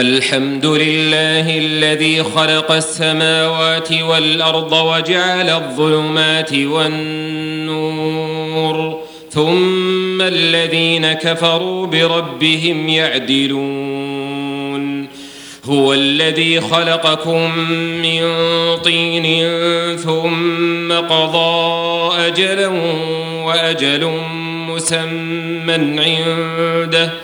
الحمد لله الذي خلق السماوات والأرض وجعل الظلمات والنور ثم الذين كفروا بربهم يعدلون. هو الذي خلقكم من طين ثم قضى أجلا وأجل مسمى عنده.